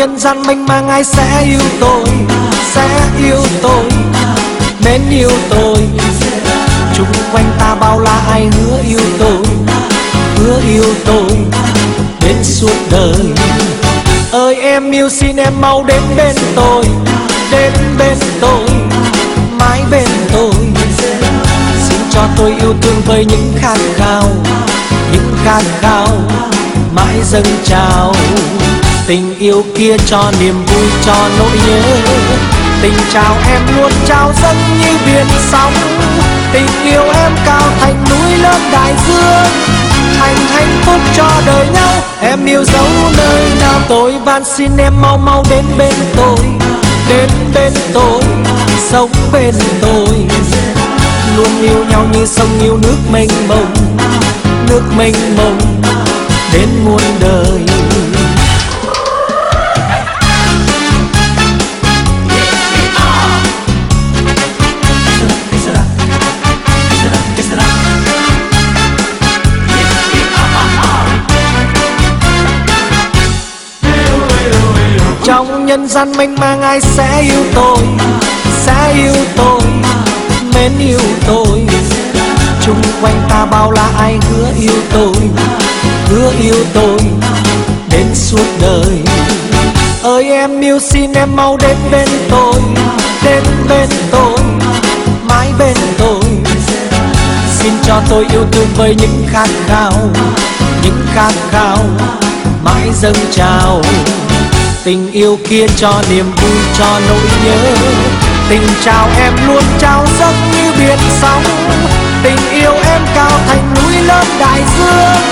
nhân gian mênh mang, ai sẽ yêu tôi? Sẽ yêu tôi. Mến yêu tôi. Chung quanh ta bao la, ai hứa yêu tôi? Hứa yêu tôi. Đến suốt đời. Ơi, em yêu, xin em mau đến bên tôi. Đến bên tôi. Mãi bên tôi. Xin cho tôi yêu thương với những khát khao. Những khát khao. Mãi dâng trào tình yêu kia cho niềm vui, cho nỗi nhớ. Tình chào em luôn trao dâng như biển sóng. Tình yêu em cao thành núi lớn đại dương. Thành hạnh phúc cho đời nhau. Em yêu dấu nơi nào tôi van xin em mau mau đến bên tôi. Đến bên tôi, sống bên tôi. Luôn yêu nhau như sông, yêu nước mênh mông. Nước mênh mông đến muôn đời. Trong nhân gian mênh mang ai sẽ yêu tôi? Sẽ yêu tôi, mến yêu tôi. Chung quanh ta bao la ai hứa yêu tôi, hứa yêu tôi đến suốt đời. Ơi em yêu xin em mau đến bên tôi, đến bên tôi, mãi bên tôi. Xin cho tôi yêu thương với những khát khao, những khát khao mãi dâng trào tình yêu kia cho niềm vui, cho nỗi nhớ. Tình chào em luôn trao dâng như biển sóng. Tình yêu em cao thành núi lớn đại dương.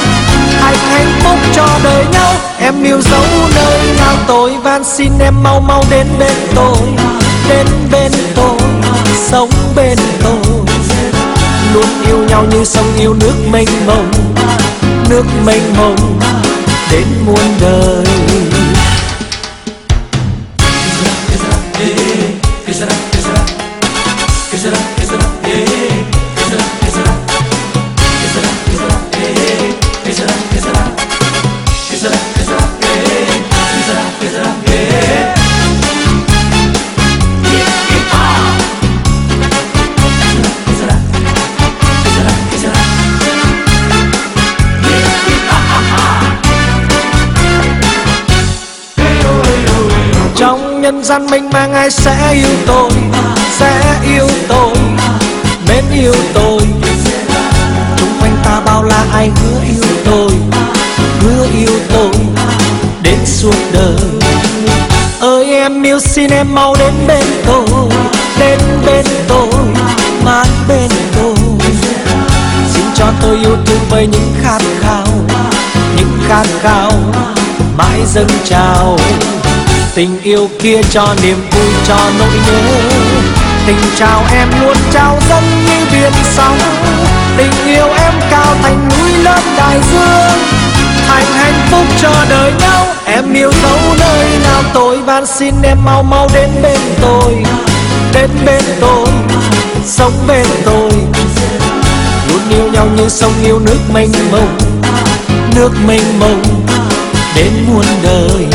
Hạnh hạnh phúc cho đời nhau em yêu dấu nơi nào tôi van xin em mau mau đến bên tôi. Đến bên tôi, sống bên tôi. Luôn yêu nhau như sông yêu nước mênh mông. Nước mênh mông, đến muôn đời. Nhân gian mênh mang ai sẽ yêu tôi? Sẽ yêu tôi, mến yêu tôi. Chung quanh ta bao la ai hứa yêu tôi, hứa yêu tôi đến suốt đời. Ơi em yêu, xin em mau đến bên tôi, đến bên tôi, mãi bên tôi. Xin cho tôi yêu thương với những khát khao, những khát khao mãi dâng trào. Tình yêu kia cho niềm vui, cho nỗi nhớ tình chào em luôn trao dâng như biển sóng. Tình yêu em cao thành núi lớn đại dương. Thành hạnh phúc cho đời nhau. Em yêu dấu nơi nào tôi van xin em mau mau đến bên tôi. Đến bên tôi, sống bên tôi. Luôn yêu nhau như sông yêu nước mênh mông. Nước mênh mông, đến muôn đời.